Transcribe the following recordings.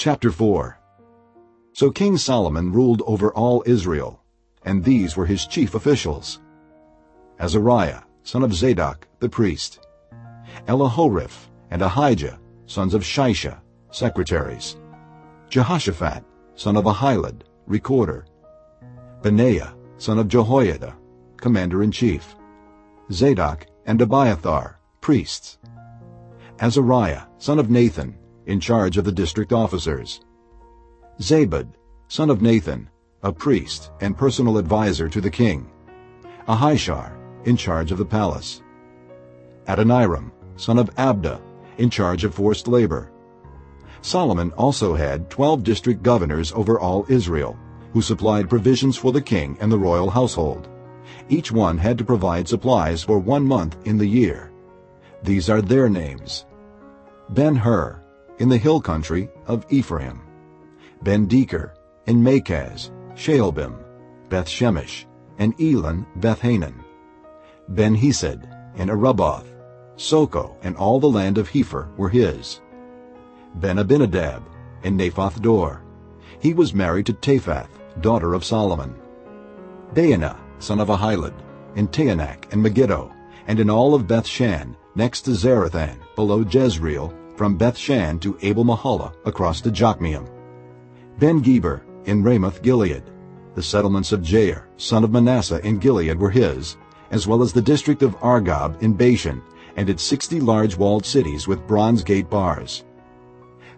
Chapter 4 So King Solomon ruled over all Israel, and these were his chief officials. Azariah, son of Zadok, the priest. Elihoreph and Ahijah, sons of Shisha, secretaries. Jehoshaphat, son of Ahilud, recorder. Benaiah, son of Jehoiada, commander-in-chief. Zadok and Abiathar, priests. Azariah, son of Nathan, in charge of the district officers. Zabud, son of Nathan, a priest and personal adviser to the king. Ahishar, in charge of the palace. Adoniram, son of Abda, in charge of forced labor. Solomon also had twelve district governors over all Israel, who supplied provisions for the king and the royal household. Each one had to provide supplies for one month in the year. These are their names. Ben-Hur, in the hill country of Ephraim. Ben-Deker, in Makaz, Shaalbim, Beth-Shemesh, and Elon Beth-Hanan. Ben-Hesed, in Arubboth, Sokoh, and all the land of Hepher were his. Ben-Abinadab, in Naphoth Dor. He was married to Taphath, daughter of Solomon. Baana, son of Ahilud, in Taanach and Megiddo, and in all of Bethshan, next to Zarethan, below Jezreel, from Bethshan to Abel-Meholah, across to Jokmeam. Ben-Geber, in Ramoth Gilead. The settlements of Jair, son of Manasseh, in Gilead were his, as well as the district of Argob in Bashan, and its sixty large walled cities with bronze gate bars.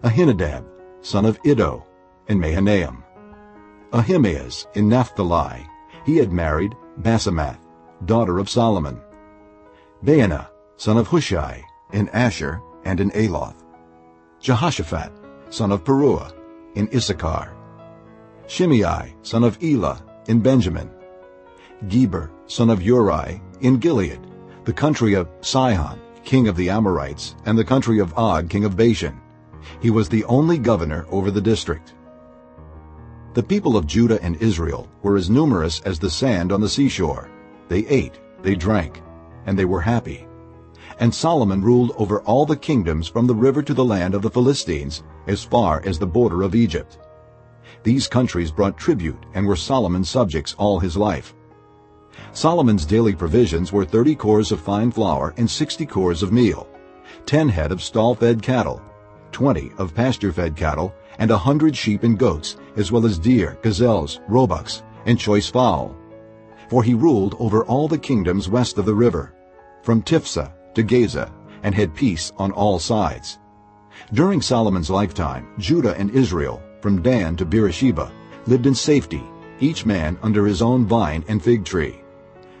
Ahinadab, son of Iddo, in Mahanaim. Ahimaaz in Naphtali. He had married Basemath, daughter of Solomon. Baana, son of Hushai, in Asher and in Aloth. Jehoshaphat, son of Paruah, in Issachar. Shimei, son of Ela, in Benjamin. Geber, son of Uri, in Gilead, the country of Sihon, king of the Amorites, and the country of Og, king of Bashan. He was the only governor over the district. The people of Judah and Israel were as numerous as the sand on the seashore. They ate, they drank, and they were happy. And Solomon ruled over all the kingdoms from the river to the land of the Philistines, as far as the border of Egypt. These countries brought tribute and were Solomon's subjects all his life. Solomon's daily provisions were 30 cors of fine flour and 60 cors of meal, 10 head of stall-fed cattle, 20 of pasture-fed cattle, and a hundred sheep and goats, as well as deer, gazelles, roebucks, and choice fowl. For he ruled over all the kingdoms west of the river, from Tiphsah to Gaza, and had peace on all sides. During Solomon's lifetime, Judah and Israel, from Dan to Beersheba, lived in safety, each man under his own vine and fig tree.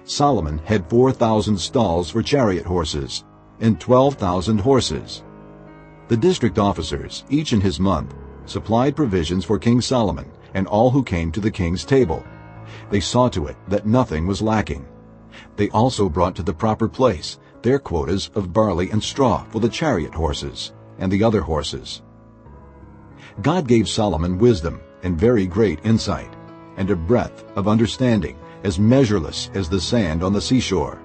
Solomon had 4,000 stalls for chariot horses and 12,000 horses. The district officers, each in his month, supplied provisions for King Solomon and all who came to the king's table. They saw to it that nothing was lacking. They also brought to the proper place their quotas of barley and straw for the chariot horses and the other horses. God gave Solomon wisdom and very great insight, and a breadth of understanding as measureless as the sand on the seashore.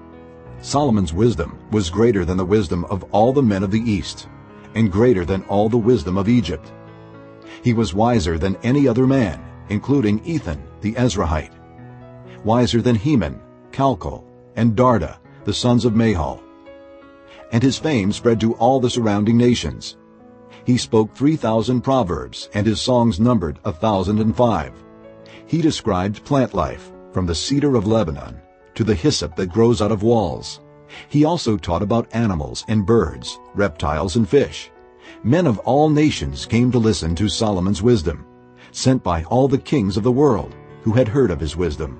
Solomon's wisdom was greater than the wisdom of all the men of the East, and greater than all the wisdom of Egypt. He was wiser than any other man, including Ethan the Ezrahite, wiser than Heman, Calcol, and Darda, the sons of Mahol. And his fame spread to all the surrounding nations. He spoke 3,000 proverbs, and his songs numbered a thousand and five. He described plant life, from the cedar of Lebanon to the hyssop that grows out of walls. He also taught about animals and birds, reptiles and fish. Men of all nations came to listen to Solomon's wisdom, sent by all the kings of the world who had heard of his wisdom.